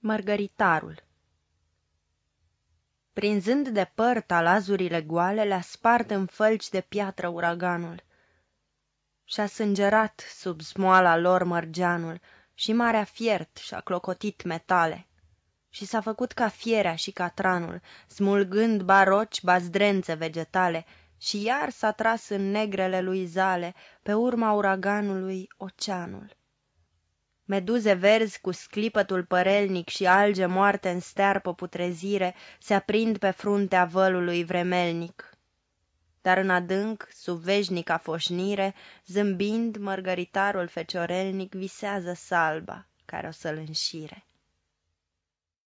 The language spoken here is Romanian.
Mărgăritarul. Prinzând de păr talazurile goale, Le-a spart în fălci de piatră uraganul. Și-a sângerat sub smoala lor mărgeanul Și marea fiert și-a clocotit metale. Și s-a făcut ca fierea și catranul, Smulgând baroci bazdrențe vegetale, Și iar s-a tras în negrele lui zale, Pe urma uraganului, oceanul. Meduze verzi cu sclipătul părelnic și alge moarte în stearpă putrezire se aprind pe fruntea vălului vremelnic. Dar în adânc, sub veșnica foșnire, zâmbind, mărgăritarul feciorelnic visează salba care o să-l înșire.